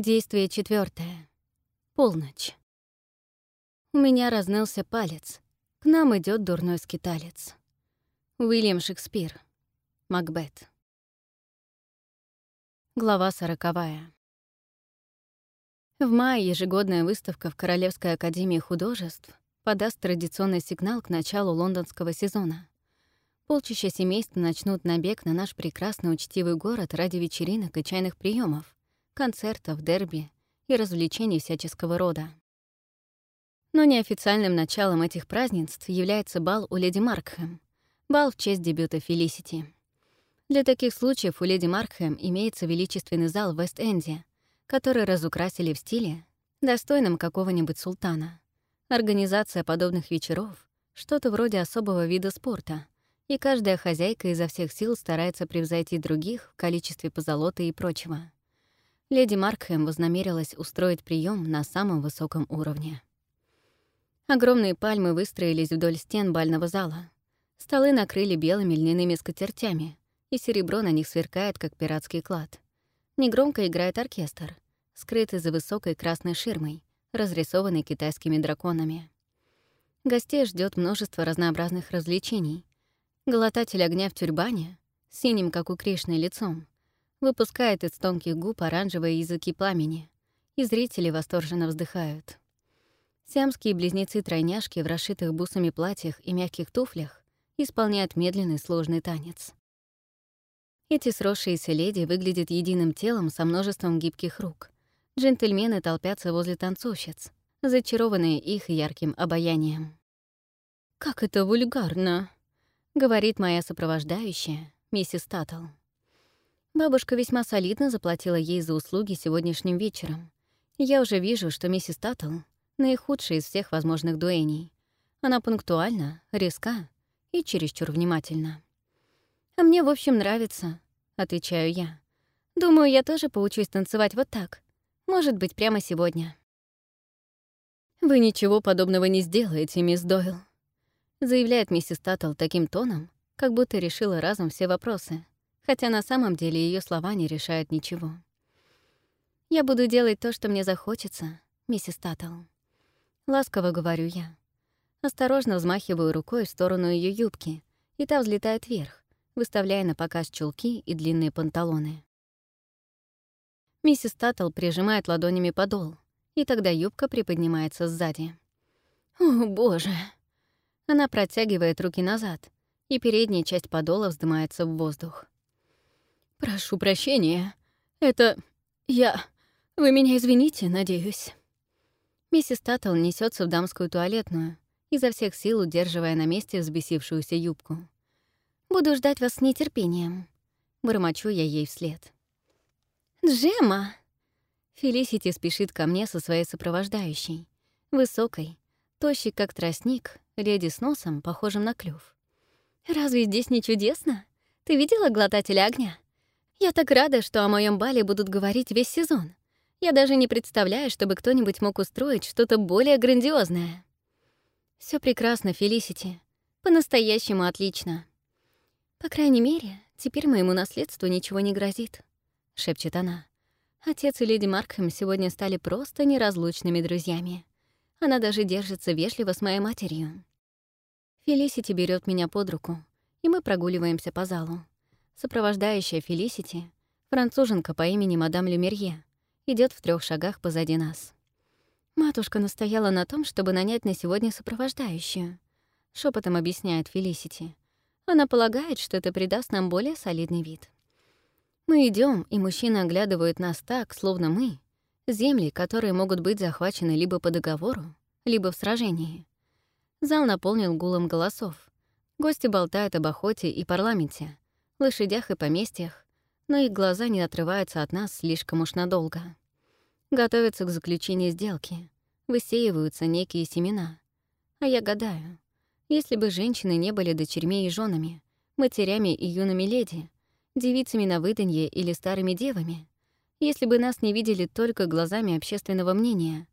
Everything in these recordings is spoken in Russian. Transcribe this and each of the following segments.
Действие четвертое. Полночь. У меня разнылся палец. К нам идет дурной скиталец. Уильям Шекспир. Макбет. Глава сороковая. В мае ежегодная выставка в Королевской академии художеств подаст традиционный сигнал к началу лондонского сезона. Полчища семейств начнут набег на наш прекрасный учтивый город ради вечеринок и чайных приемов, концертов, дерби и развлечений всяческого рода. Но неофициальным началом этих празднеств является бал у леди Маркхэм, бал в честь дебюта Фелисити. Для таких случаев у леди Маркхэм имеется величественный зал в Вест-Энде, который разукрасили в стиле, достойном какого-нибудь султана. Организация подобных вечеров — что-то вроде особого вида спорта, и каждая хозяйка изо всех сил старается превзойти других в количестве позолоты и прочего. Леди Маркхэм вознамерилась устроить прием на самом высоком уровне. Огромные пальмы выстроились вдоль стен бального зала. Столы накрыли белыми льняными скатертями, и серебро на них сверкает, как пиратский клад. Негромко играет оркестр, скрытый за высокой красной ширмой, разрисованной китайскими драконами. Гостей ждет множество разнообразных развлечений. Глотатель огня в тюрбане, синим, как у Кришны, лицом, выпускает из тонких губ оранжевые языки пламени, и зрители восторженно вздыхают. Сиамские близнецы-тройняшки в расшитых бусами платьях и мягких туфлях исполняют медленный сложный танец. Эти сросшиеся леди выглядят единым телом со множеством гибких рук. Джентльмены толпятся возле танцовщиц, зачарованные их ярким обаянием. «Как это вульгарно!» — говорит моя сопровождающая, миссис Таттл. Бабушка весьма солидно заплатила ей за услуги сегодняшним вечером. Я уже вижу, что миссис Таттл — наихудшая из всех возможных дуэней. Она пунктуальна, резка и чересчур внимательна. «А мне, в общем, нравится», — отвечаю я. «Думаю, я тоже поучусь танцевать вот так. Может быть, прямо сегодня». «Вы ничего подобного не сделаете, мисс Дойл», — заявляет миссис Таттл таким тоном, как будто решила разом все вопросы, хотя на самом деле ее слова не решают ничего. «Я буду делать то, что мне захочется, миссис Таттл». Ласково говорю я. Осторожно взмахиваю рукой в сторону ее юбки, и та взлетает вверх выставляя на показ чулки и длинные панталоны. Миссис Таттл прижимает ладонями подол, и тогда юбка приподнимается сзади. «О, боже!» Она протягивает руки назад, и передняя часть подола вздымается в воздух. «Прошу прощения. Это... я... Вы меня извините, надеюсь». Миссис Таттл несется в дамскую туалетную, изо всех сил удерживая на месте взбесившуюся юбку. Буду ждать вас с нетерпением. Бормочу я ей вслед. «Джема!» Фелисити спешит ко мне со своей сопровождающей. Высокой, тощей, как тростник, леди с носом, похожим на клюв. «Разве здесь не чудесно? Ты видела глотателя огня? Я так рада, что о моем бале будут говорить весь сезон. Я даже не представляю, чтобы кто-нибудь мог устроить что-то более грандиозное». Все прекрасно, Фелисити. По-настоящему отлично. «По крайней мере, теперь моему наследству ничего не грозит», — шепчет она. Отец и леди Маркхэм сегодня стали просто неразлучными друзьями. Она даже держится вежливо с моей матерью. Фелисити берет меня под руку, и мы прогуливаемся по залу. Сопровождающая Фелисити, француженка по имени мадам Люмерье, идет в трех шагах позади нас. Матушка настояла на том, чтобы нанять на сегодня сопровождающую. Шепотом объясняет Фелисити. Она полагает, что это придаст нам более солидный вид. Мы идем, и мужчины оглядывают нас так, словно мы — земли, которые могут быть захвачены либо по договору, либо в сражении. Зал наполнен гулом голосов. Гости болтают об охоте и парламенте, лошадях и поместьях, но их глаза не отрываются от нас слишком уж надолго. Готовятся к заключению сделки, высеиваются некие семена. А я гадаю, если бы женщины не были дочерьми и женами, матерями и юными леди, девицами на выданье или старыми девами, если бы нас не видели только глазами общественного мнения,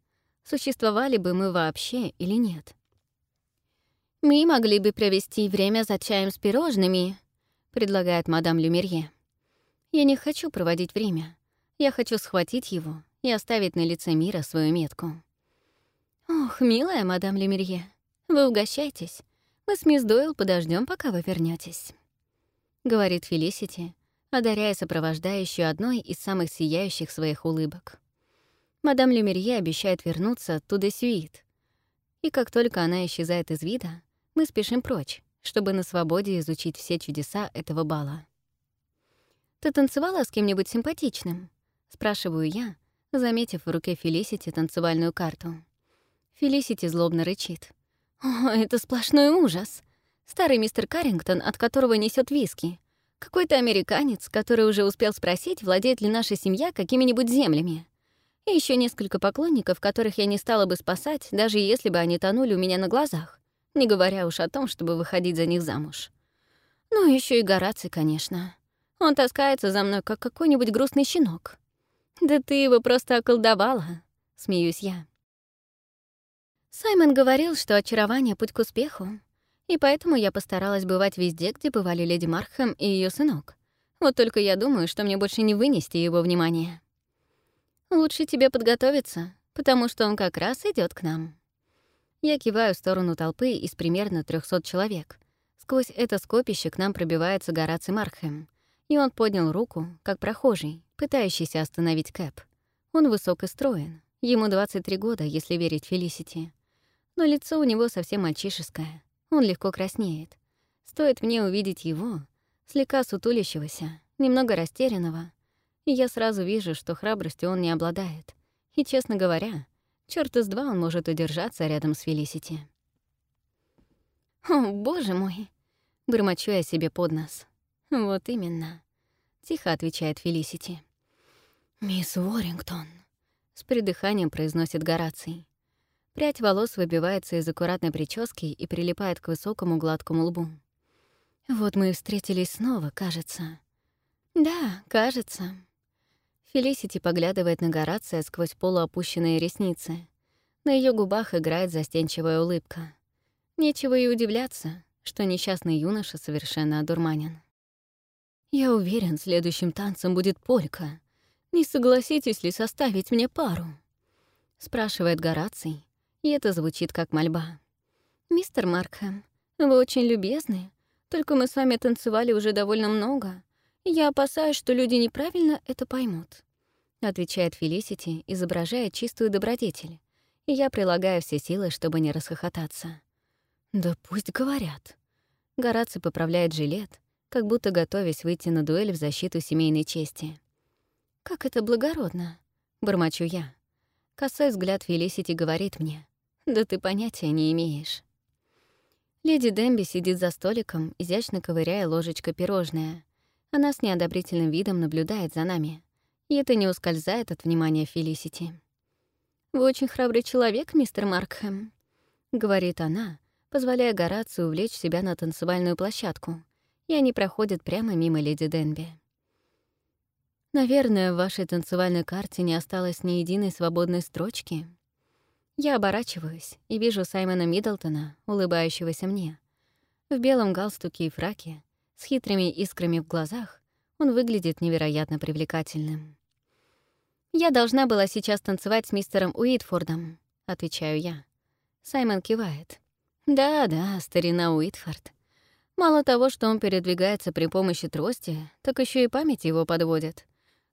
существовали бы мы вообще или нет? «Мы могли бы провести время за чаем с пирожными», — предлагает мадам Люмерье. «Я не хочу проводить время. Я хочу схватить его и оставить на лице мира свою метку. «Ох, милая мадам Лемерье, вы угощайтесь. Мы с мисс Дойл подождем, пока вы вернетесь, говорит Фелисити, одаряя сопровождающую одной из самых сияющих своих улыбок. Мадам Лемерье обещает вернуться туда сюит. И как только она исчезает из вида, мы спешим прочь, чтобы на свободе изучить все чудеса этого бала. «Ты танцевала с кем-нибудь симпатичным?» — спрашиваю я, заметив в руке Фелисити танцевальную карту. Фелисити злобно рычит. «О, это сплошной ужас! Старый мистер Каррингтон, от которого несет виски. Какой-то американец, который уже успел спросить, владеет ли наша семья какими-нибудь землями. И еще несколько поклонников, которых я не стала бы спасать, даже если бы они тонули у меня на глазах, не говоря уж о том, чтобы выходить за них замуж. Ну, еще и Гораций, конечно. Он таскается за мной, как какой-нибудь грустный щенок. «Да ты его просто околдовала», — смеюсь я. Саймон говорил, что очарование — путь к успеху, и поэтому я постаралась бывать везде, где бывали леди Мархэм и ее сынок. Вот только я думаю, что мне больше не вынести его внимания. Лучше тебе подготовиться, потому что он как раз идет к нам. Я киваю в сторону толпы из примерно 300 человек. Сквозь это скопище к нам пробивается Гораций Мархэм, и он поднял руку, как прохожий, пытающийся остановить Кэп. Он высок и строен. Ему 23 года, если верить Фелисити. Но лицо у него совсем мальчишеское. Он легко краснеет. Стоит мне увидеть его, слегка сутулящегося, немного растерянного, и я сразу вижу, что храбростью он не обладает. И, честно говоря, черт из два он может удержаться рядом с Фелисити. «О, боже мой!» — бормочу я себе под нос. «Вот именно», — тихо отвечает Фелисити. «Мисс Уоррингтон», — с придыханием произносит Гораций. Прядь волос выбивается из аккуратной прически и прилипает к высокому гладкому лбу. «Вот мы и встретились снова, кажется». «Да, кажется». Фелисити поглядывает на Горация сквозь полуопущенные ресницы. На ее губах играет застенчивая улыбка. Нечего и удивляться, что несчастный юноша совершенно одурманен. Я уверен, следующим танцем будет полька. Не согласитесь ли составить мне пару?» Спрашивает Гораций, и это звучит как мольба. «Мистер Маркхэм, вы очень любезны, только мы с вами танцевали уже довольно много, я опасаюсь, что люди неправильно это поймут», отвечает Фелисити, изображая чистую добродетель, и я прилагаю все силы, чтобы не расхохотаться. «Да пусть говорят». Гораций поправляет жилет, как будто готовясь выйти на дуэль в защиту семейной чести. «Как это благородно!» — бормочу я. Косой взгляд Фелисити говорит мне. «Да ты понятия не имеешь». Леди Демби сидит за столиком, изящно ковыряя ложечкой пирожное. Она с неодобрительным видом наблюдает за нами. И это не ускользает от внимания Фелисити. «Вы очень храбрый человек, мистер Маркхэм», — говорит она, позволяя Горацию увлечь себя на танцевальную площадку, и они проходят прямо мимо леди Денби. Наверное, в вашей танцевальной карте не осталось ни единой свободной строчки. Я оборачиваюсь и вижу Саймона Миддлтона, улыбающегося мне. В белом галстуке и фраке, с хитрыми искрами в глазах, он выглядит невероятно привлекательным. «Я должна была сейчас танцевать с мистером Уитфордом», — отвечаю я. Саймон кивает. «Да-да, старина Уитфорд. Мало того, что он передвигается при помощи трости, так еще и память его подводит.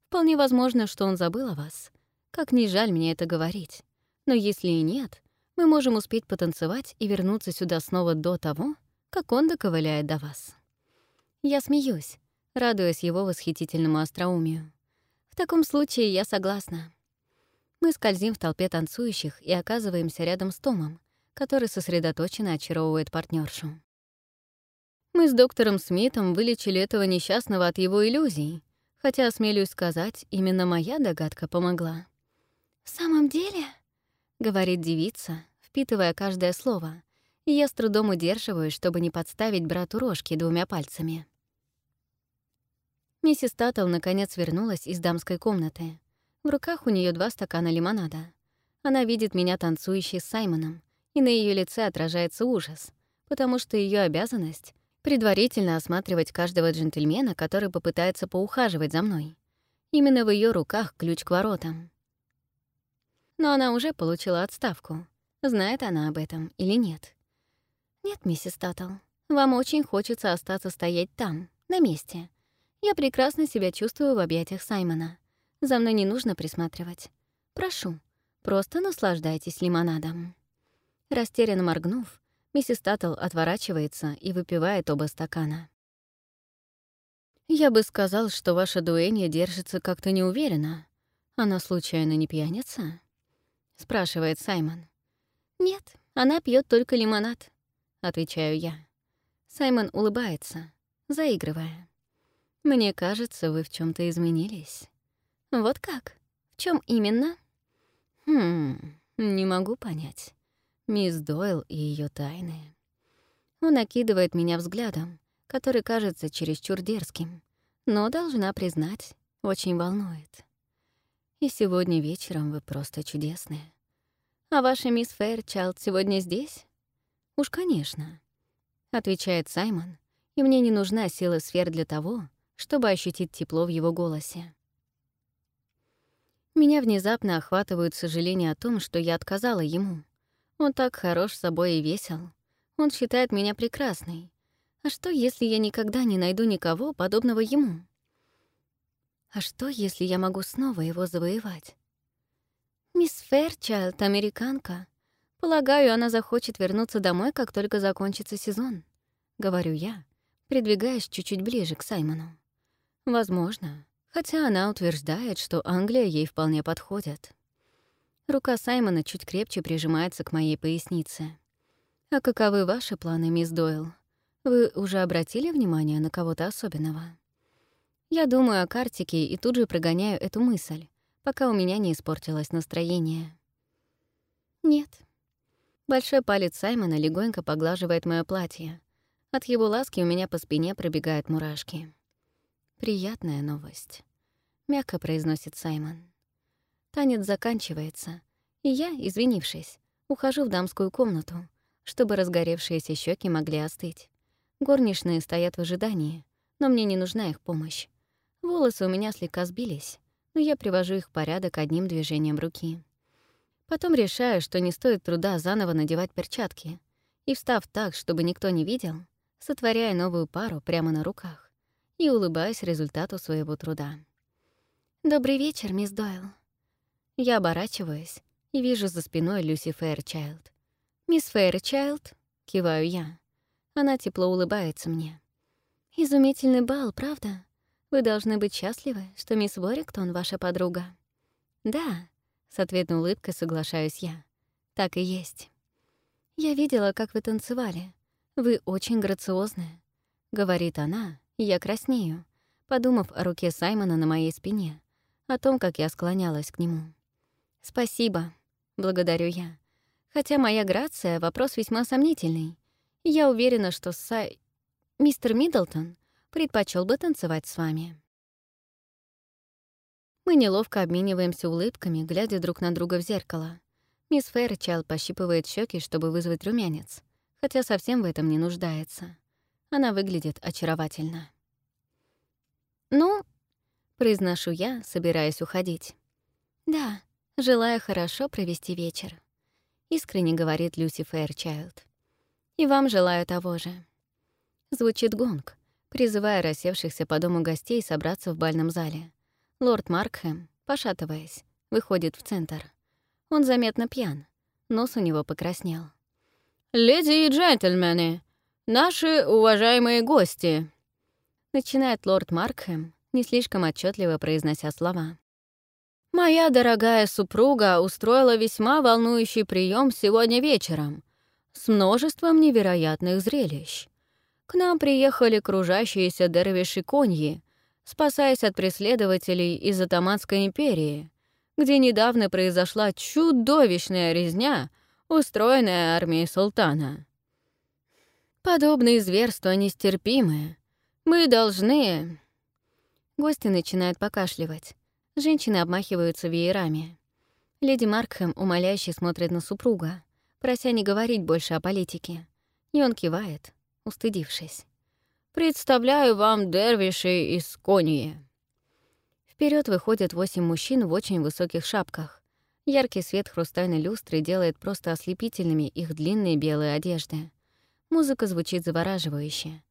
Вполне возможно, что он забыл о вас. Как ни жаль мне это говорить. Но если и нет, мы можем успеть потанцевать и вернуться сюда снова до того, как он доковыляет до вас. Я смеюсь, радуясь его восхитительному остроумию. В таком случае я согласна. Мы скользим в толпе танцующих и оказываемся рядом с Томом, который сосредоточенно очаровывает партнершу. Мы с доктором Смитом вылечили этого несчастного от его иллюзий, хотя, осмелюсь сказать, именно моя догадка помогла. «В самом деле?» — говорит девица, впитывая каждое слово, и я с трудом удерживаюсь, чтобы не подставить брату рожки двумя пальцами. Миссис Таттл наконец вернулась из дамской комнаты. В руках у нее два стакана лимонада. Она видит меня танцующей с Саймоном, и на ее лице отражается ужас, потому что ее обязанность предварительно осматривать каждого джентльмена, который попытается поухаживать за мной. Именно в ее руках ключ к воротам. но она уже получила отставку. Знает она об этом или нет? Нет, миссис Таттл, вам очень хочется остаться стоять там, на месте. Я прекрасно себя чувствую в объятиях Саймона. За мной не нужно присматривать. Прошу, просто наслаждайтесь лимонадом. Растерянно моргнув, миссис Таттл отворачивается и выпивает оба стакана. «Я бы сказал, что ваша дуэнья держится как-то неуверенно. Она случайно не пьяница?» — спрашивает Саймон. «Нет, она пьет только лимонад», — отвечаю я. Саймон улыбается, заигрывая. «Мне кажется, вы в чем то изменились». «Вот как? В чем именно?» «Хм, не могу понять. Мисс Дойл и ее тайны». Он окидывает меня взглядом, который кажется чересчур дерзким, но, должна признать, очень волнует. И сегодня вечером вы просто чудесные. А ваша мисс Фэрчайлд сегодня здесь? Уж, конечно, — отвечает Саймон, и мне не нужна сила сфер для того, чтобы ощутить тепло в его голосе. Меня внезапно охватывают сожаления о том, что я отказала ему. Он так хорош собой и весел. Он считает меня прекрасной. А что, если я никогда не найду никого, подобного ему? А что, если я могу снова его завоевать? Мисс Фэрчайлд — американка. Полагаю, она захочет вернуться домой, как только закончится сезон. Говорю я, придвигаясь чуть-чуть ближе к Саймону. Возможно, хотя она утверждает, что Англия ей вполне подходит. Рука Саймона чуть крепче прижимается к моей пояснице. «А каковы ваши планы, мисс Дойл?» Вы уже обратили внимание на кого-то особенного? Я думаю о Картике и тут же прогоняю эту мысль, пока у меня не испортилось настроение. Нет. Большой палец Саймона легонько поглаживает мое платье. От его ласки у меня по спине пробегают мурашки. «Приятная новость», — мягко произносит Саймон. Танец заканчивается, и я, извинившись, ухожу в дамскую комнату, чтобы разгоревшиеся щеки могли остыть. Горничные стоят в ожидании, но мне не нужна их помощь. Волосы у меня слегка сбились, но я привожу их в порядок одним движением руки. Потом решаю, что не стоит труда заново надевать перчатки, и, встав так, чтобы никто не видел, сотворяя новую пару прямо на руках и улыбаюсь результату своего труда. «Добрый вечер, мисс Дойл». Я оборачиваюсь и вижу за спиной Люси Фэрчайлд. «Мисс Фэрчайлд?» — киваю я. Она тепло улыбается мне. «Изумительный бал, правда? Вы должны быть счастливы, что мисс Вориктон ваша подруга». «Да», — с ответной улыбкой соглашаюсь я. «Так и есть». «Я видела, как вы танцевали. Вы очень грациозны», — говорит она, я краснею, подумав о руке Саймона на моей спине, о том, как я склонялась к нему. «Спасибо», — благодарю я. Хотя моя грация — вопрос весьма сомнительный. Я уверена, что Сай... Мистер Миддлтон предпочел бы танцевать с вами. Мы неловко обмениваемся улыбками, глядя друг на друга в зеркало. Мисс Фэрчайл пощипывает щеки, чтобы вызвать румянец, хотя совсем в этом не нуждается. Она выглядит очаровательно. «Ну», — произношу я, собираясь уходить. «Да, желаю хорошо провести вечер», — искренне говорит Люси Фэрчайлд. И вам желаю того же. Звучит гонг, призывая рассевшихся по дому гостей собраться в бальном зале. Лорд Маркхэм, пошатываясь, выходит в центр. Он заметно пьян, нос у него покраснел. «Леди и джентльмены, наши уважаемые гости!» Начинает лорд Маркхэм, не слишком отчетливо произнося слова. «Моя дорогая супруга устроила весьма волнующий прием сегодня вечером — с множеством невероятных зрелищ. К нам приехали кружащиеся дервиши-коньи, спасаясь от преследователей из Атаманской империи, где недавно произошла чудовищная резня, устроенная армией султана. Подобные зверства нестерпимы. Мы должны... Гости начинают покашливать. Женщины обмахиваются веерами. Леди Маркхэм умоляюще смотрит на супруга прося не говорить больше о политике. И он кивает, устыдившись. «Представляю вам дервишей из Конии». Вперед выходят восемь мужчин в очень высоких шапках. Яркий свет хрустальной люстры делает просто ослепительными их длинные белые одежды. Музыка звучит завораживающе.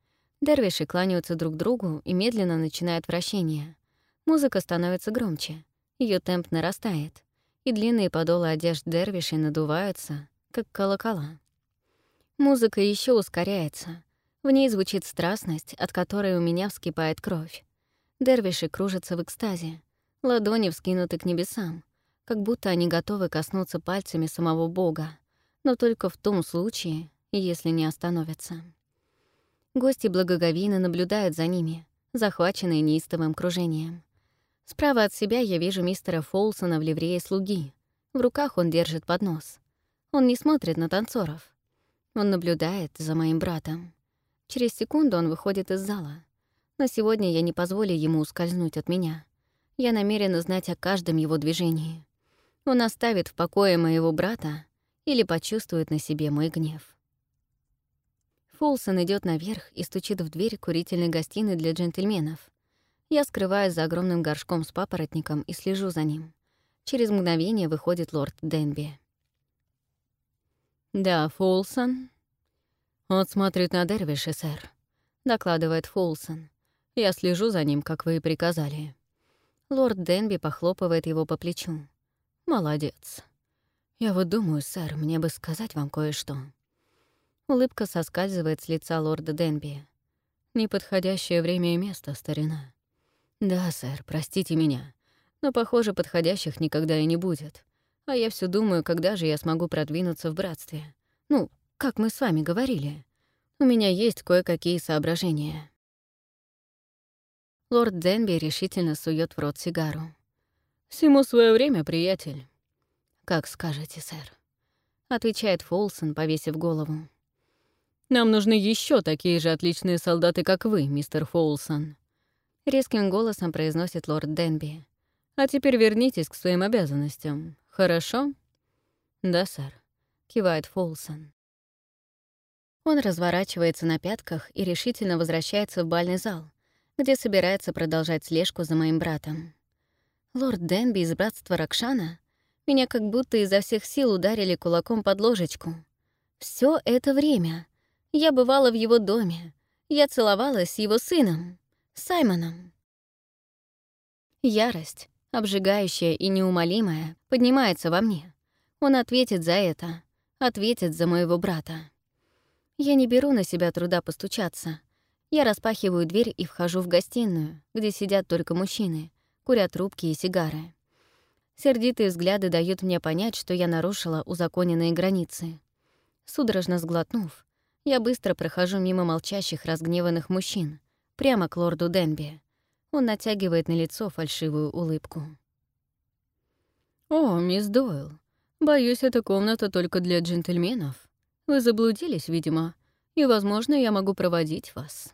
Дервиши кланяются друг другу и медленно начинают вращение. Музыка становится громче. ее темп нарастает. И длинные подолы одежд дервишей надуваются, как колокола. Музыка еще ускоряется. В ней звучит страстность, от которой у меня вскипает кровь. Дервиши кружатся в экстазе. Ладони вскинуты к небесам, как будто они готовы коснуться пальцами самого Бога, но только в том случае, если не остановятся. Гости благоговейно наблюдают за ними, захваченные неистовым кружением. Справа от себя я вижу мистера Фолсона в ливрее слуги. В руках он держит поднос. Он не смотрит на танцоров. Он наблюдает за моим братом. Через секунду он выходит из зала. Но сегодня я не позволю ему ускользнуть от меня. Я намерена знать о каждом его движении. Он оставит в покое моего брата или почувствует на себе мой гнев. Фолсон идет наверх и стучит в дверь курительной гостиной для джентльменов. Я скрываюсь за огромным горшком с папоротником и слежу за ним. Через мгновение выходит лорд Денби. «Да, Фолсон?» «Он смотрит на Дервиша, сэр», — докладывает Фолсон. «Я слежу за ним, как вы и приказали». Лорд Денби похлопывает его по плечу. «Молодец. Я вот думаю, сэр, мне бы сказать вам кое-что». Улыбка соскальзывает с лица лорда Денби. «Неподходящее время и место, старина». «Да, сэр, простите меня, но, похоже, подходящих никогда и не будет. А я все думаю, когда же я смогу продвинуться в братстве. Ну, как мы с вами говорили. У меня есть кое-какие соображения». Лорд Денби решительно сует в рот сигару. «Всему свое время, приятель». «Как скажете, сэр», — отвечает Фолсон, повесив голову. «Нам нужны еще такие же отличные солдаты, как вы, мистер Фолсон», — резким голосом произносит лорд Денби. «А теперь вернитесь к своим обязанностям, хорошо?» «Да, сэр», — кивает Фолсон. Он разворачивается на пятках и решительно возвращается в бальный зал, где собирается продолжать слежку за моим братом. Лорд Денби из братства Ракшана меня как будто изо всех сил ударили кулаком под ложечку. Все это время я бывала в его доме, я целовалась с его сыном, Саймоном. Ярость, обжигающая и неумолимая, поднимается во мне. Он ответит за это, ответит за моего брата. Я не беру на себя труда постучаться — я распахиваю дверь и вхожу в гостиную, где сидят только мужчины, курят трубки и сигары. Сердитые взгляды дают мне понять, что я нарушила узаконенные границы. Судорожно сглотнув, я быстро прохожу мимо молчащих, разгневанных мужчин, прямо к лорду Денби. Он натягивает на лицо фальшивую улыбку. «О, мисс Дойл, боюсь, эта комната только для джентльменов. Вы заблудились, видимо, и, возможно, я могу проводить вас».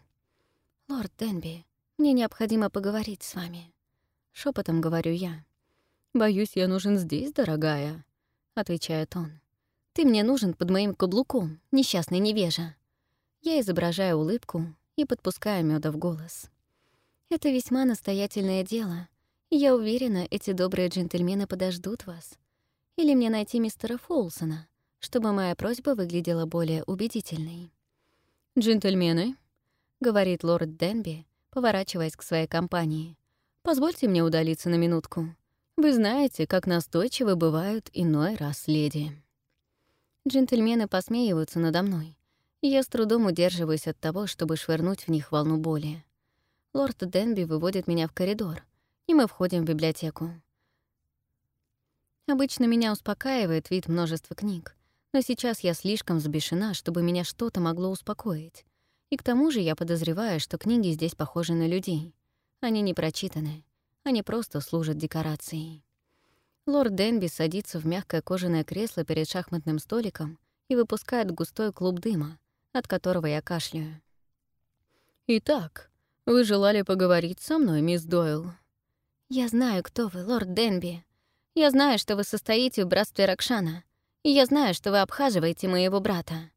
«Лорд Денби, мне необходимо поговорить с вами», — шепотом говорю я. «Боюсь, я нужен здесь, дорогая», — отвечает он. «Ты мне нужен под моим каблуком, несчастный невежа». Я изображаю улыбку и подпускаю меда в голос. «Это весьма настоятельное дело, я уверена, эти добрые джентльмены подождут вас. Или мне найти мистера Фолсона, чтобы моя просьба выглядела более убедительной». «Джентльмены», — говорит лорд Денби, поворачиваясь к своей компании. «Позвольте мне удалиться на минутку. Вы знаете, как настойчивы бывают иной раз леди». Джентльмены посмеиваются надо мной, я с трудом удерживаюсь от того, чтобы швырнуть в них волну боли. Лорд Денби выводит меня в коридор, и мы входим в библиотеку. Обычно меня успокаивает вид множества книг, но сейчас я слишком взбешена, чтобы меня что-то могло успокоить. И к тому же я подозреваю, что книги здесь похожи на людей. Они не прочитаны, они просто служат декорацией. Лорд Денби садится в мягкое кожаное кресло перед шахматным столиком и выпускает густой клуб дыма, от которого я кашляю. «Итак, вы желали поговорить со мной, мисс Дойл?» «Я знаю, кто вы, лорд Денби. Я знаю, что вы состоите в братстве Ракшана, и я знаю, что вы обхаживаете моего брата.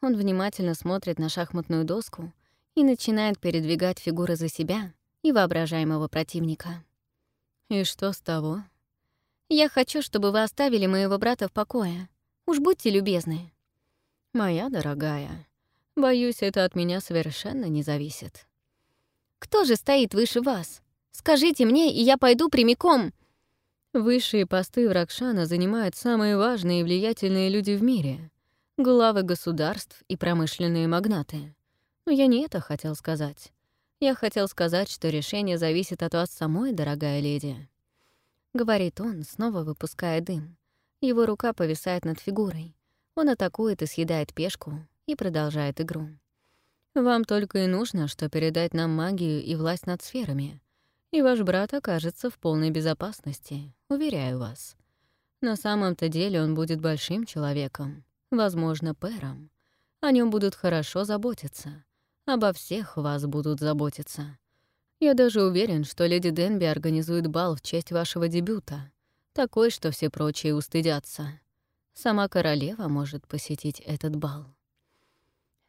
Он внимательно смотрит на шахматную доску и начинает передвигать фигуры за себя и воображаемого противника. И что с того? Я хочу, чтобы вы оставили моего брата в покое. Уж будьте любезны». «Моя дорогая, боюсь, это от меня совершенно не зависит». «Кто же стоит выше вас? Скажите мне, и я пойду прямиком». Высшие посты в Ракшана занимают самые важные и влиятельные люди в мире — главы государств и промышленные магнаты. Но я не это хотел сказать. Я хотел сказать, что решение зависит от вас самой, дорогая леди. Говорит он, снова выпуская дым. Его рука повисает над фигурой. Он атакует и съедает пешку и продолжает игру. Вам только и нужно, что передать нам магию и власть над сферами, и ваш брат окажется в полной безопасности, уверяю вас. На самом-то деле он будет большим человеком, возможно, пэром. О нем будут хорошо заботиться. Обо всех вас будут заботиться. Я даже уверен, что леди Денби организует бал в честь вашего дебюта, такой, что все прочие устыдятся. Сама королева может посетить этот бал.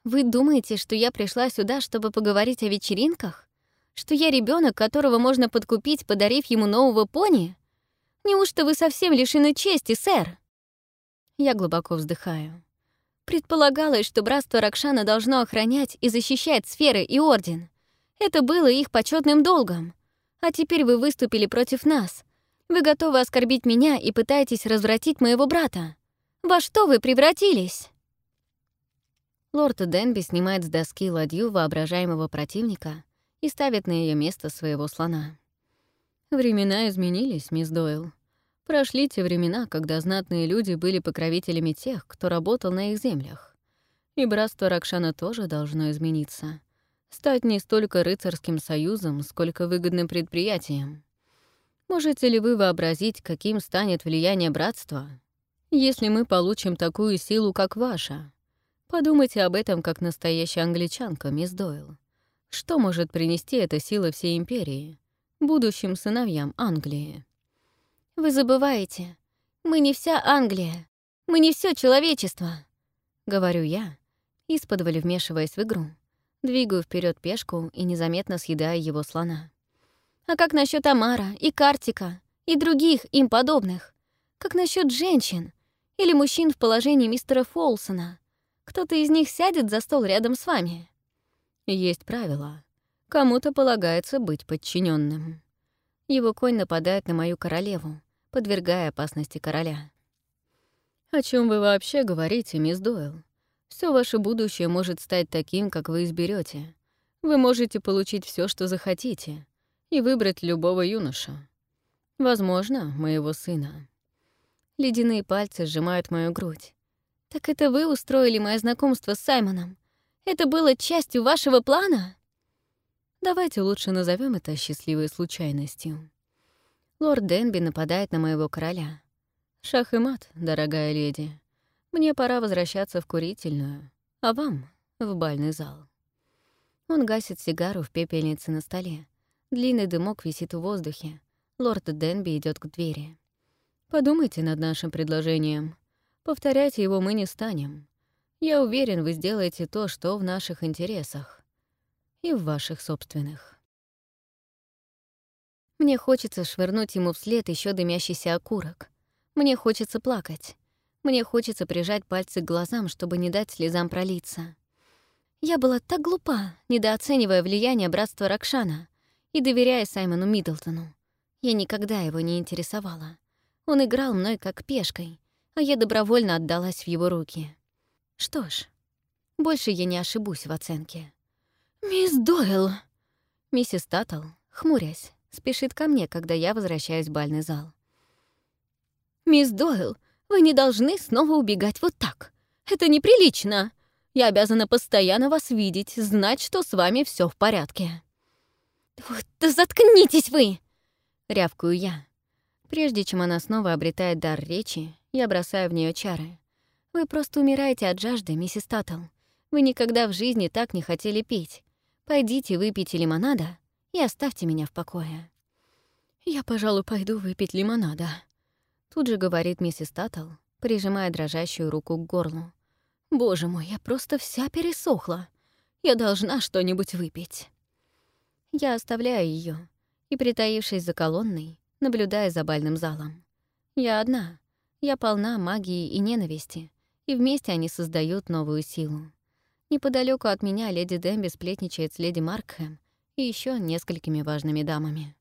Вы думаете, что я пришла сюда, чтобы поговорить о вечеринках? Что я ребенок, которого можно подкупить, подарив ему нового пони? Неужто вы совсем лишены чести, сэр? Я глубоко вздыхаю. Предполагалось, что братство Ракшана должно охранять и защищать сферы и орден. Это было их почетным долгом. А теперь вы выступили против нас. Вы готовы оскорбить меня и пытаетесь развратить моего брата. Во что вы превратились?» Лорд Денби снимает с доски ладью воображаемого противника и ставит на ее место своего слона. Времена изменились, мисс Дойл. Прошли те времена, когда знатные люди были покровителями тех, кто работал на их землях. И братство Ракшана тоже должно измениться. Стать не столько рыцарским союзом, сколько выгодным предприятием. Можете ли вы вообразить, каким станет влияние братства, если мы получим такую силу, как ваша? Подумайте об этом как настоящая англичанка, мисс Дойл. Что может принести эта сила всей империи, будущим сыновьям Англии? Вы забываете, мы не вся Англия, мы не все человечество, говорю я, исподволь вмешиваясь в игру, двигаю вперед пешку и незаметно съедаю его слона. А как насчет Амара и Картика и других им подобных? Как насчет женщин или мужчин в положении мистера Фолсона? Кто-то из них сядет за стол рядом с вами? Есть правило. Кому-то полагается быть подчиненным. Его конь нападает на мою королеву, подвергая опасности короля. «О чем вы вообще говорите, мисс Дойл? Все ваше будущее может стать таким, как вы изберете. Вы можете получить все, что захотите, и выбрать любого юноша. Возможно, моего сына. Ледяные пальцы сжимают мою грудь. «Так это вы устроили мое знакомство с Саймоном? Это было частью вашего плана?» Давайте лучше назовем это счастливой случайностью. Лорд Денби нападает на моего короля. Шах и мат, дорогая леди. Мне пора возвращаться в курительную, а вам — в бальный зал. Он гасит сигару в пепельнице на столе, Длинный дымок висит в воздухе. Лорд Денби идет к двери. Подумайте над нашим предложением. Повторять его мы не станем. Я уверен, вы сделаете то, что в наших интересах. И в ваших собственных. Мне хочется швырнуть ему вслед еще дымящийся окурок. Мне хочется плакать. Мне хочется прижать пальцы к глазам, чтобы не дать слезам пролиться. Я была так глупа, недооценивая влияние братства Ракшана и доверяя Саймону Миддлтону. Я никогда его не интересовала. Он играл мной как пешкой, а я добровольно отдалась в его руки. Что ж, больше я не ошибусь в оценке. «Мисс Дойл!» Миссис Таттл, хмурясь, спешит ко мне, когда я возвращаюсь в бальный зал. «Мисс Дойл, вы не должны снова убегать вот так. Это неприлично. Я обязана постоянно вас видеть, знать, что с вами все в порядке». «Вот да заткнитесь вы!» — рявкую я. Прежде чем она снова обретает дар речи, я бросаю в нее чары. «Вы просто умираете от жажды, миссис Таттл. Вы никогда в жизни так не хотели пить. Пойдите выпейте лимонада и оставьте меня в покое». «Я, пожалуй, пойду выпить лимонада», — тут же говорит миссис Таттл, прижимая дрожащую руку к горлу. «Боже мой, я просто вся пересохла. Я должна что-нибудь выпить». Я оставляю ее и, притаившись за колонной, наблюдая за бальным залом. Я одна. Я полна магии и ненависти, и вместе они создают новую силу. Неподалеку от меня леди Демби сплетничает с леди Маркхэм и еще несколькими важными дамами.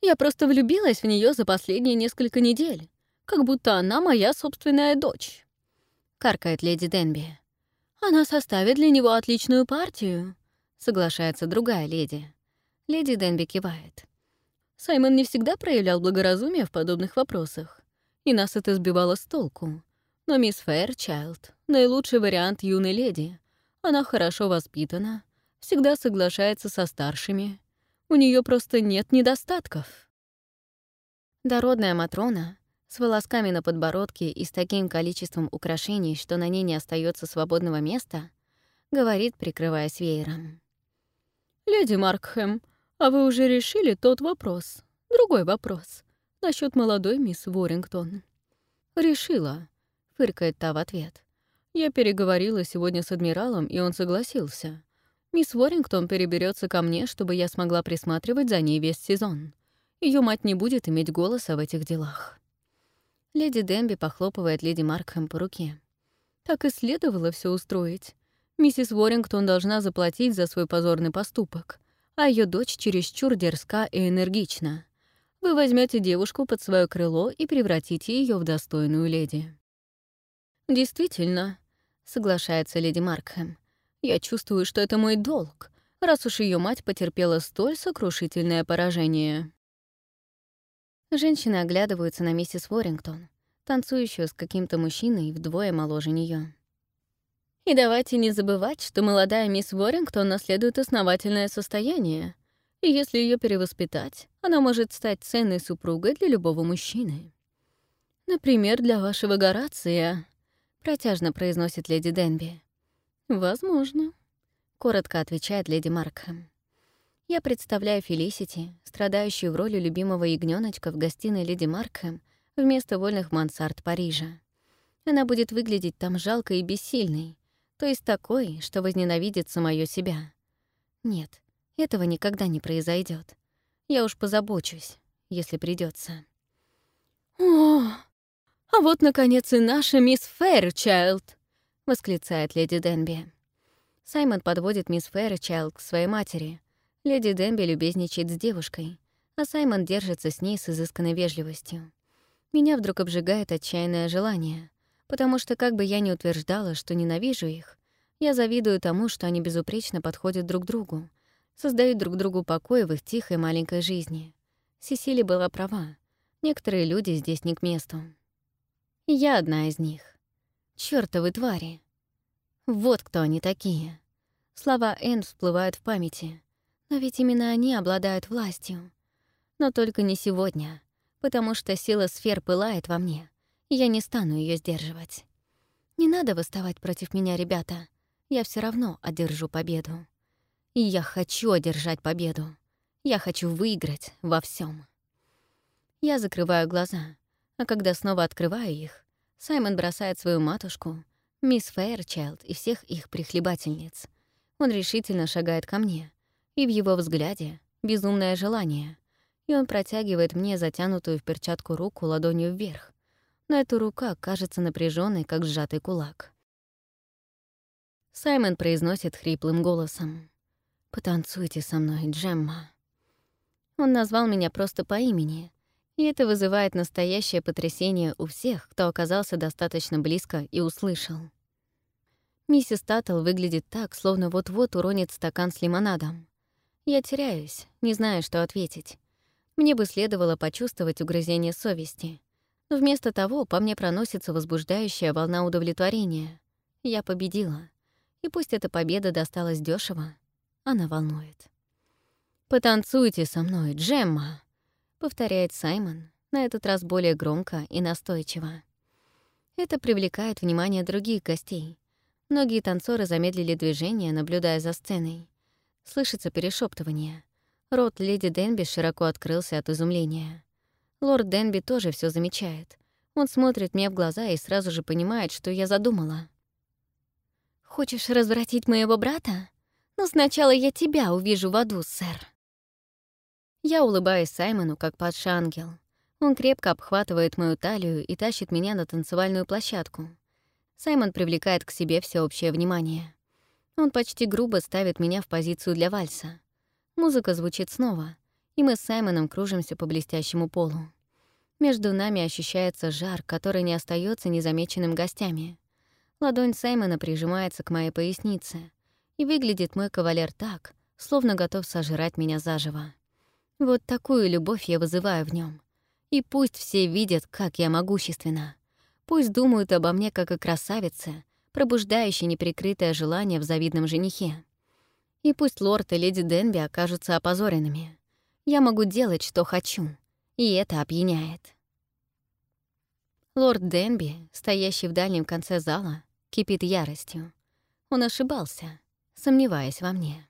Я просто влюбилась в нее за последние несколько недель, как будто она моя собственная дочь. Каркает леди Денби. Она составит для него отличную партию, соглашается другая леди. Леди Денби кивает. Саймон не всегда проявлял благоразумие в подобных вопросах, и нас это сбивало с толку. Но мисс Фэрчайлд — наилучший вариант юной леди. Она хорошо воспитана, всегда соглашается со старшими. У нее просто нет недостатков. Дородная Матрона с волосками на подбородке и с таким количеством украшений, что на ней не остается свободного места, говорит, прикрываясь веером. «Леди Маркхэм, а вы уже решили тот вопрос? Другой вопрос. насчет молодой мисс Ворингтон?» «Решила», — фыркает та в ответ. «Я переговорила сегодня с адмиралом, и он согласился. Мисс Ворингтон переберется ко мне, чтобы я смогла присматривать за ней весь сезон. Ее мать не будет иметь голоса в этих делах». Леди Демби похлопывает леди Маркхэм по руке. Так и следовало все устроить. Миссис Уоррингтон должна заплатить за свой позорный поступок, а ее дочь чересчур дерзка и энергична. Вы возьмете девушку под свое крыло и превратите ее в достойную леди. «Действительно», — соглашается леди Маркхэм, «я чувствую, что это мой долг, раз уж ее мать потерпела столь сокрушительное поражение». Женщины оглядываются на миссис Уоррингтон, танцующую с каким-то мужчиной вдвое моложе нее. И давайте не забывать, что молодая мисс Уоррингтон наследует основательное состояние, и если ее перевоспитать, она может стать ценной супругой для любого мужчины. «Например, для вашего Горация», — протяжно произносит леди Денби. «Возможно», — коротко отвечает леди Маркхэм. Я представляю Фелисити, страдающую в роли любимого ягнёночка в гостиной леди Маркхэм вместо вольных мансард Парижа. Она будет выглядеть там жалкой и бессильной, то есть такой, что возненавидит самое себя. Нет, этого никогда не произойдет. Я уж позабочусь, если придется. «О, а вот, наконец, и наша мисс Фэрчайлд!» — восклицает леди Денби. Саймон подводит мисс Фэрчайлд к своей матери — Леди Демби любезничает с девушкой, а Саймон держится с ней с изысканной вежливостью. Меня вдруг обжигает отчаянное желание, потому что как бы я ни утверждала, что ненавижу их, я завидую тому, что они безупречно подходят друг другу, создают друг другу покой в их тихой маленькой жизни. Сесили была права. Некоторые люди здесь не к месту. И я одна из них. Чёртовы твари. Вот кто они такие. Слова Энн всплывают в памяти. Но ведь именно они обладают властью. Но только не сегодня, потому что сила сфер пылает во мне, я не стану ее сдерживать. Не надо выставать против меня, ребята. Я все равно одержу победу. И я хочу одержать победу. Я хочу выиграть во всем. Я закрываю глаза, а когда снова открываю их, Саймон бросает свою матушку, мисс Фэйрчайлд и всех их прихлебательниц. Он решительно шагает ко мне, и в его взгляде безумное желание, и он протягивает мне затянутую в перчатку руку ладонью вверх, но эта рука кажется напряженной, как сжатый кулак. Саймон произносит хриплым голосом. «Потанцуйте со мной, Джемма». Он назвал меня просто по имени, и это вызывает настоящее потрясение у всех, кто оказался достаточно близко и услышал. Миссис Таттл выглядит так, словно вот-вот уронит стакан с лимонадом. Я теряюсь, не знаю, что ответить. Мне бы следовало почувствовать угрызение совести. Но вместо того по мне проносится возбуждающая волна удовлетворения. Я победила. И пусть эта победа досталась дешево, она волнует. «Потанцуйте со мной, Джемма!» — повторяет Саймон, на этот раз более громко и настойчиво. Это привлекает внимание других гостей. Многие танцоры замедлили движение, наблюдая за сценой. Слышится перешептывание. Рот леди Денби широко открылся от изумления. Лорд Денби тоже все замечает. Он смотрит мне в глаза и сразу же понимает, что я задумала. «Хочешь развратить моего брата? Но сначала я тебя увижу в аду, сэр». Я улыбаюсь Саймону, как падший. Он крепко обхватывает мою талию и тащит меня на танцевальную площадку. Саймон привлекает к себе всеобщее внимание. Он почти грубо ставит меня в позицию для вальса. Музыка звучит снова, и мы с Саймоном кружимся по блестящему полу. Между нами ощущается жар, который не остается незамеченным гостями. Ладонь Саймона прижимается к моей пояснице, и выглядит мой кавалер так, словно готов сожрать меня заживо. Вот такую любовь я вызываю в нем. И пусть все видят, как я могущественна. Пусть думают обо мне как о красавице, пробуждающей неприкрытое желание в завидном женихе. И пусть лорд и леди Денби окажутся опозоренными. Я могу делать, что хочу, и это опьяняет. Лорд Денби, стоящий в дальнем конце зала, кипит яростью. Он ошибался, сомневаясь во мне.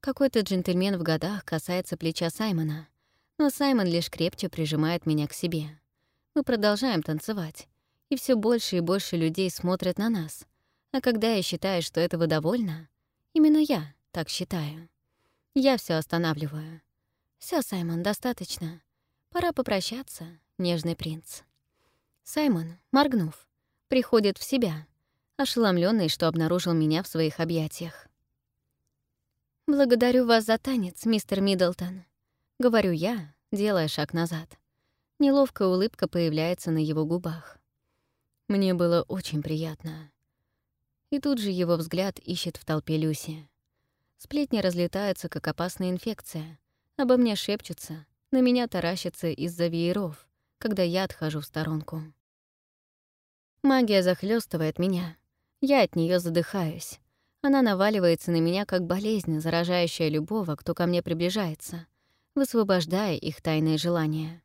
Какой-то джентльмен в годах касается плеча Саймона, но Саймон лишь крепче прижимает меня к себе. Мы продолжаем танцевать, и все больше и больше людей смотрят на нас. А когда я считаю, что этого довольно, именно я так считаю. Я все останавливаю. Все, Саймон, достаточно. Пора попрощаться, нежный принц. Саймон, моргнув, приходит в себя, ошеломленный, что обнаружил меня в своих объятиях. «Благодарю вас за танец, мистер Миддлтон», — говорю я, делая шаг назад. Неловкая улыбка появляется на его губах. Мне было очень приятно. И тут же его взгляд ищет в толпе Люси. Сплетни разлетаются, как опасная инфекция. Обо мне шепчутся, на меня таращатся из-за вееров, когда я отхожу в сторонку. Магия захлестывает меня. Я от нее задыхаюсь. Она наваливается на меня как болезнь, заражающая любого, кто ко мне приближается, высвобождая их тайные желания.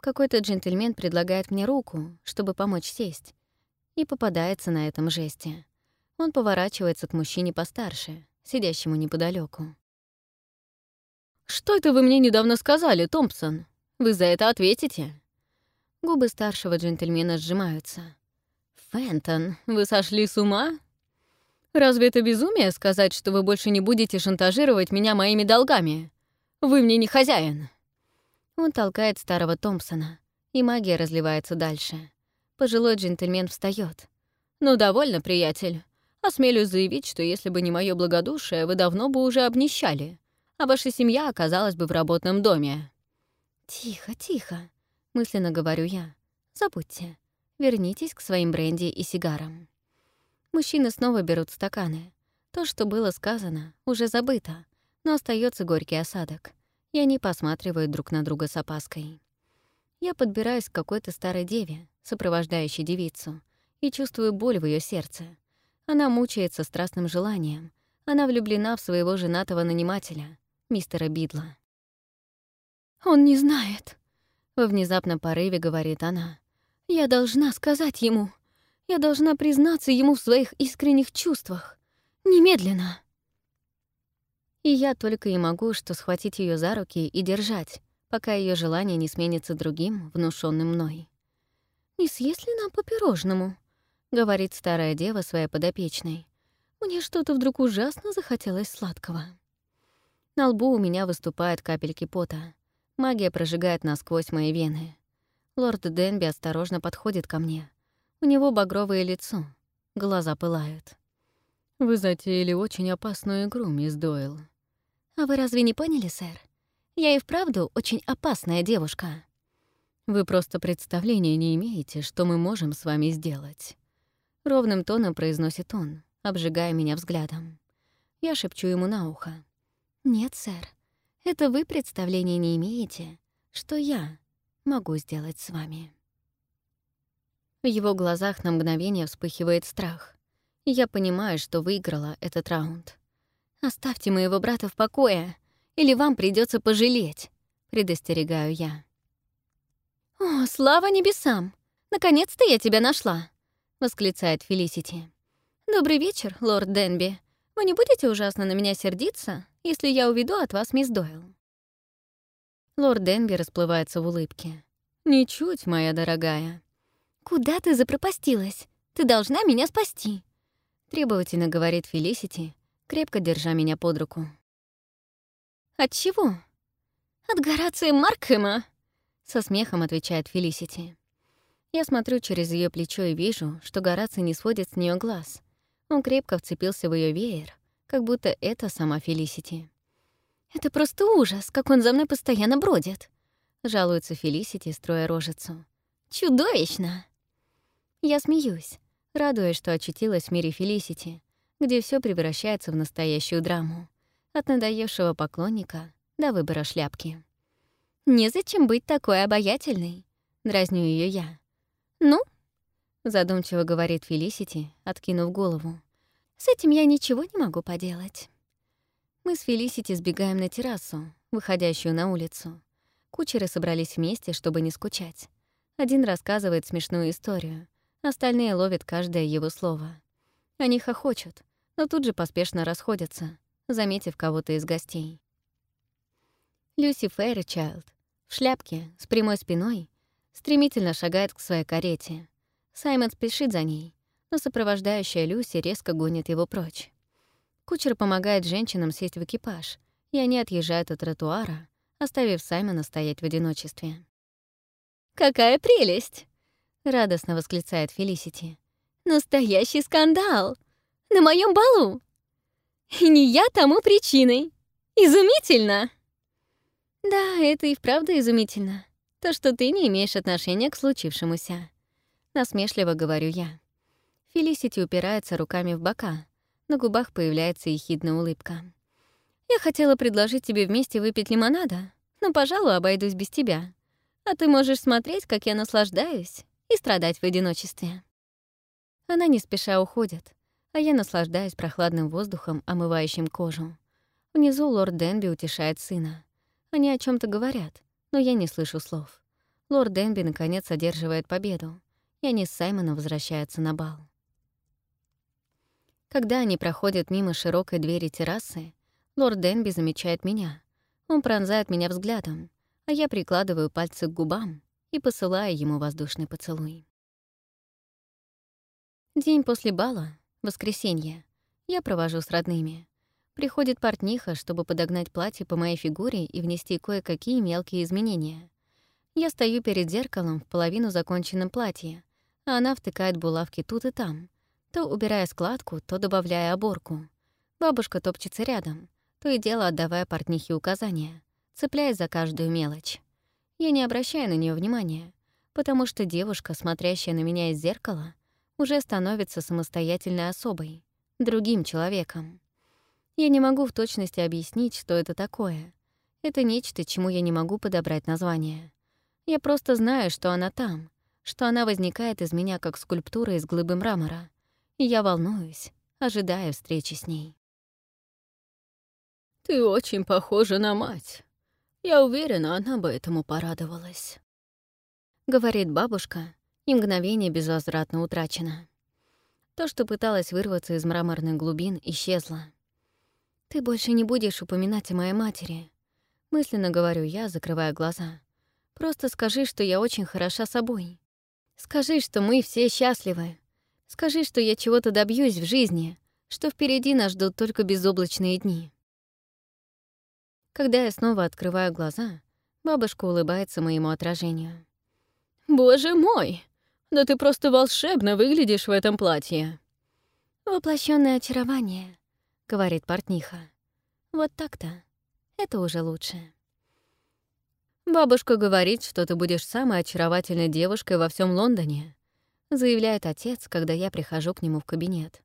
Какой-то джентльмен предлагает мне руку, чтобы помочь сесть, и попадается на этом жесте. Он поворачивается к мужчине постарше, сидящему неподалеку. «Что это вы мне недавно сказали, Томпсон? Вы за это ответите?» Губы старшего джентльмена сжимаются. «Фентон, вы сошли с ума? Разве это безумие сказать, что вы больше не будете шантажировать меня моими долгами? Вы мне не хозяин!» Он толкает старого Томпсона, и магия разливается дальше. Пожилой джентльмен встает. «Ну, довольно, приятель. Осмелюсь заявить, что если бы не мое благодушие, вы давно бы уже обнищали, а ваша семья оказалась бы в работном доме». «Тихо, тихо», — мысленно говорю я. «Забудьте. Вернитесь к своим бренди и сигарам». Мужчины снова берут стаканы. То, что было сказано, уже забыто, но остается горький осадок, и они посматривают друг на друга с опаской. Я подбираюсь к какой-то старой деве, сопровождающей девицу, и чувствую боль в ее сердце. Она мучается страстным желанием. Она влюблена в своего женатого нанимателя, мистера Бидла. «Он не знает», — во внезапном порыве говорит она. «Я должна сказать ему». Я должна признаться ему в своих искренних чувствах. Немедленно. И я только и могу что схватить ее за руки и держать, пока ее желание не сменится другим, внушенным мной. «Не съесть ли нам по пирожному?» — говорит старая дева своей подопечной. «Мне что-то вдруг ужасно захотелось сладкого». На лбу у меня выступают капельки пота. Магия прожигает насквозь мои вены. Лорд Денби осторожно подходит ко мне, у него багровое лицо, глаза пылают. «Вы затеяли очень опасную игру, мисс Дойл». «А вы разве не поняли, сэр? Я и вправду очень опасная девушка». «Вы просто представления не имеете, что мы можем с вами сделать». Ровным тоном произносит он, обжигая меня взглядом. Я шепчу ему на ухо. «Нет, сэр, это вы представления не имеете, что я могу сделать с вами». В его глазах на мгновение вспыхивает страх. Я понимаю, что выиграла этот раунд. «Оставьте моего брата в покое, или вам придется пожалеть», — предостерегаю я. «О, слава небесам! Наконец-то я тебя нашла!» — восклицает Фелисити. «Добрый вечер, лорд Денби. Вы не будете ужасно на меня сердиться, если я уведу от вас мисс Дойл?» Лорд Денби расплывается в улыбке. «Ничуть, моя дорогая. «Куда ты запропастилась? Ты должна меня спасти!» Требовательно говорит Фелисити, крепко держа меня под руку. «От чего?» «От Горация Маркхэма!» со смехом отвечает Фелисити. Я смотрю через ее плечо и вижу, что Гораций не сводит с нее глаз. Он крепко вцепился в ее веер, как будто это сама Фелисити. «Это просто ужас, как он за мной постоянно бродит», — жалуется Фелисити, строя рожицу. «Чудовищно!» Я смеюсь, радуясь, что очутилась в мире Фелисити, где все превращается в настоящую драму. От надоевшего поклонника до выбора шляпки. «Незачем быть такой обаятельной», — дразню ее я. «Ну?» — задумчиво говорит Фелисити, откинув голову. «С этим я ничего не могу поделать». Мы с Фелисити сбегаем на террасу, выходящую на улицу. Кучеры собрались вместе, чтобы не скучать. Один рассказывает смешную историю, остальные ловят каждое его слово. Они хохочут, но тут же поспешно расходятся, заметив кого-то из гостей. Люси Фэйрчайлд в шляпке, с прямой спиной, стремительно шагает к своей карете. Саймон спешит за ней, но сопровождающая Люси резко гонит его прочь. Кучер помогает женщинам сесть в экипаж, и они отъезжают от тротуара, оставив Саймона стоять в одиночестве. «Какая прелесть!» — радостно восклицает Фелисити. «Настоящий скандал! На моем балу! И не я тому причиной! Изумительно!» «Да, это и вправду изумительно. То, что ты не имеешь отношения к случившемуся». Насмешливо говорю я. Фелисити упирается руками в бока, на губах появляется ехидная улыбка. «Я хотела предложить тебе вместе выпить лимонада, но, пожалуй, обойдусь без тебя. А ты можешь смотреть, как я наслаждаюсь, и страдать в одиночестве». Она не спеша уходит, а я наслаждаюсь прохладным воздухом, омывающим кожу. Внизу лорд Денби утешает сына. Они о чем то говорят, но я не слышу слов. Лорд Денби наконец одерживает победу, и они с Саймоном возвращаются на бал. Когда они проходят мимо широкой двери террасы, лорд Денби замечает меня. Он пронзает меня взглядом, а я прикладываю пальцы к губам и посылаю ему воздушный поцелуй. День после бала, воскресенье, я провожу с родными. Приходит портниха, чтобы подогнать платье по моей фигуре и внести кое-какие мелкие изменения. Я стою перед зеркалом в половину законченном платье, а она втыкает булавки тут и там, то убирая складку, то добавляя оборку. Бабушка топчется рядом, то и дело отдавая портнихе указания, цепляясь за каждую мелочь. Я не обращаю на нее внимания, потому что девушка, смотрящая на меня из зеркала, уже становится самостоятельной особой, другим человеком. Я не могу в точности объяснить, что это такое. Это нечто, чему я не могу подобрать название. Я просто знаю, что она там, что она возникает из меня как скульптура из глыбы мрамора, я волнуюсь, ожидая встречи с ней. «Ты очень похожа на мать. Я уверена, она бы этому порадовалась», — говорит бабушка, и мгновение безвозвратно утрачено. То, что пыталась вырваться из мраморных глубин, исчезло. «Ты больше не будешь упоминать о моей матери», — мысленно говорю я, закрывая глаза. «Просто скажи, что я очень хороша собой. Скажи, что мы все счастливы, Скажи, что я чего-то добьюсь в жизни, что впереди нас ждут только безоблачные дни. Когда я снова открываю глаза, бабушка улыбается моему отражению. «Боже мой! Да ты просто волшебно выглядишь в этом платье!» «Воплощённое очарование», — говорит портниха. «Вот так-то. Это уже лучше». «Бабушка говорит, что ты будешь самой очаровательной девушкой во всем Лондоне», заявляет отец, когда я прихожу к нему в кабинет.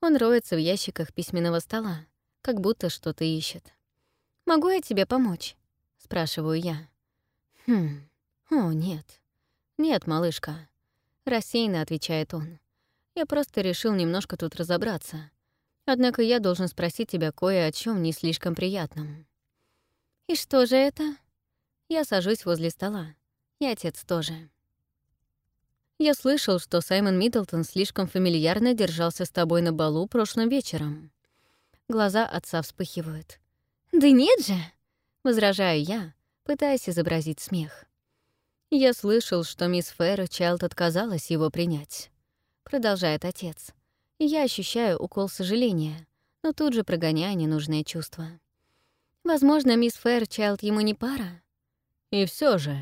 Он роется в ящиках письменного стола, как будто что-то ищет. «Могу я тебе помочь?» — спрашиваю я. «Хм, о, нет. Нет, малышка», — рассеянно отвечает он. «Я просто решил немножко тут разобраться. Однако я должен спросить тебя кое о чем не слишком приятном». «И что же это?» Я сажусь возле стола. И отец тоже. Я слышал, что Саймон Миддлтон слишком фамильярно держался с тобой на балу прошлым вечером. Глаза отца вспыхивают. «Да нет же!» — возражаю я, пытаясь изобразить смех. «Я слышал, что мисс Фэрр Чайлд отказалась его принять», — продолжает отец. Я ощущаю укол сожаления, но тут же прогоняю ненужные чувства. «Возможно, мисс Фэрчайлд ему не пара?» И все же...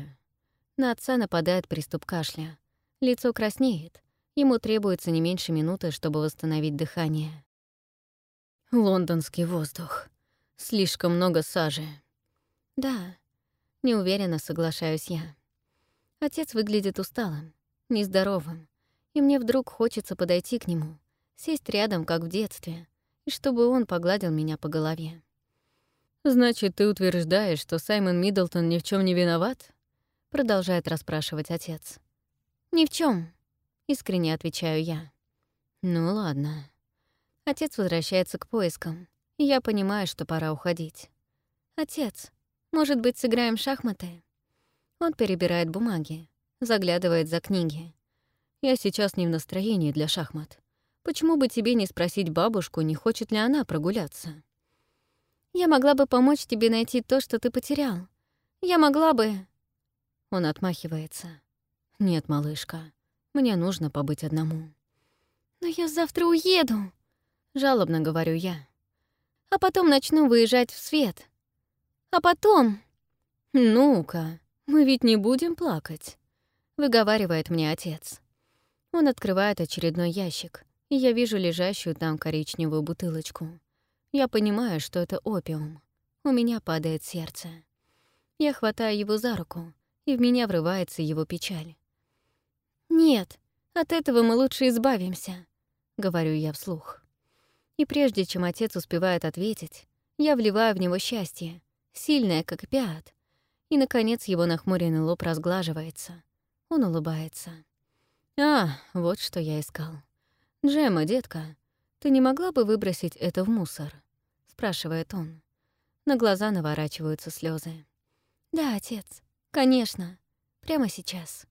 На отца нападает приступ кашля. Лицо краснеет. Ему требуется не меньше минуты, чтобы восстановить дыхание. Лондонский воздух. Слишком много сажи. Да, неуверенно соглашаюсь я. Отец выглядит усталым, нездоровым, и мне вдруг хочется подойти к нему, сесть рядом, как в детстве, и чтобы он погладил меня по голове. «Значит, ты утверждаешь, что Саймон Миддлтон ни в чем не виноват?» — продолжает расспрашивать отец. «Ни в чем, искренне отвечаю я. «Ну ладно». Отец возвращается к поискам, я понимаю, что пора уходить. «Отец, может быть, сыграем в шахматы?» Он перебирает бумаги, заглядывает за книги. «Я сейчас не в настроении для шахмат. Почему бы тебе не спросить бабушку, не хочет ли она прогуляться?» «Я могла бы помочь тебе найти то, что ты потерял. Я могла бы...» Он отмахивается. «Нет, малышка, мне нужно побыть одному». «Но я завтра уеду», — жалобно говорю я. «А потом начну выезжать в свет. А потом...» «Ну-ка, мы ведь не будем плакать», — выговаривает мне отец. Он открывает очередной ящик, и я вижу лежащую там коричневую бутылочку. Я понимаю, что это опиум. У меня падает сердце. Я хватаю его за руку, и в меня врывается его печаль. «Нет, от этого мы лучше избавимся», — говорю я вслух. И прежде чем отец успевает ответить, я вливаю в него счастье, сильное, как пиат. И, наконец, его нахмуренный лоб разглаживается. Он улыбается. «А, вот что я искал. Джема, детка, ты не могла бы выбросить это в мусор?» — спрашивает он. На глаза наворачиваются слезы. «Да, отец, конечно. Прямо сейчас».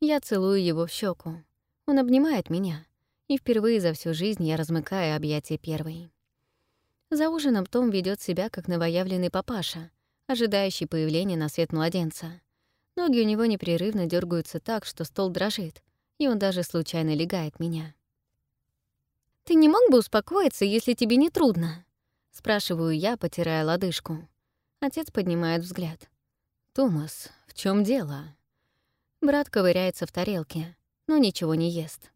Я целую его в щеку. Он обнимает меня, и впервые за всю жизнь я размыкаю объятия первой. За ужином Том ведет себя как новоявленный папаша, ожидающий появления на свет младенца. Ноги у него непрерывно дергаются так, что стол дрожит, и он даже случайно легает меня. «Ты не мог бы успокоиться, если тебе не трудно?» — спрашиваю я, потирая лодыжку. Отец поднимает взгляд. «Томас, в чем дело?» Брат ковыряется в тарелке, но ничего не ест.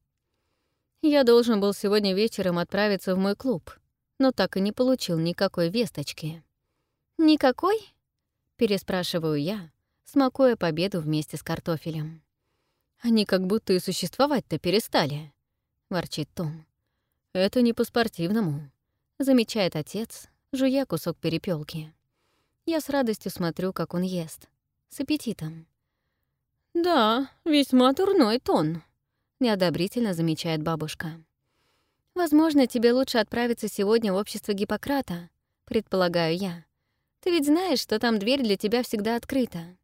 Я должен был сегодня вечером отправиться в мой клуб, но так и не получил никакой весточки. «Никакой?» — переспрашиваю я, смакуя победу вместе с картофелем. «Они как будто и существовать-то перестали», — ворчит Том. «Это не по-спортивному», — замечает отец, жуя кусок перепелки. Я с радостью смотрю, как он ест. С аппетитом. «Да, весьма турной тон», — неодобрительно замечает бабушка. «Возможно, тебе лучше отправиться сегодня в общество Гиппократа», — предполагаю я. «Ты ведь знаешь, что там дверь для тебя всегда открыта».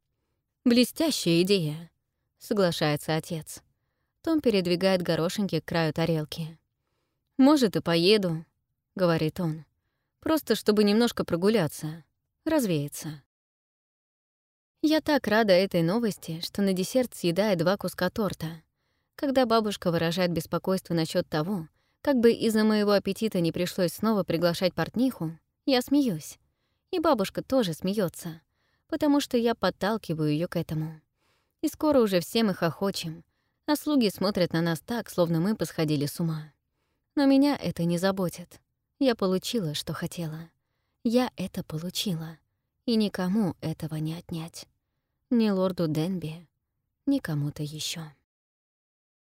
«Блестящая идея», — соглашается отец. Том передвигает горошинки к краю тарелки. «Может, и поеду», — говорит он. «Просто чтобы немножко прогуляться, развеяться». Я так рада этой новости, что на десерт съедаю два куска торта. Когда бабушка выражает беспокойство насчет того, как бы из-за моего аппетита не пришлось снова приглашать портниху, я смеюсь. И бабушка тоже смеется, потому что я подталкиваю ее к этому. И скоро уже все мы хохочем, а слуги смотрят на нас так, словно мы посходили с ума. Но меня это не заботит. Я получила, что хотела. Я это получила. И никому этого не отнять ни лорду Денби, ни кому-то еще.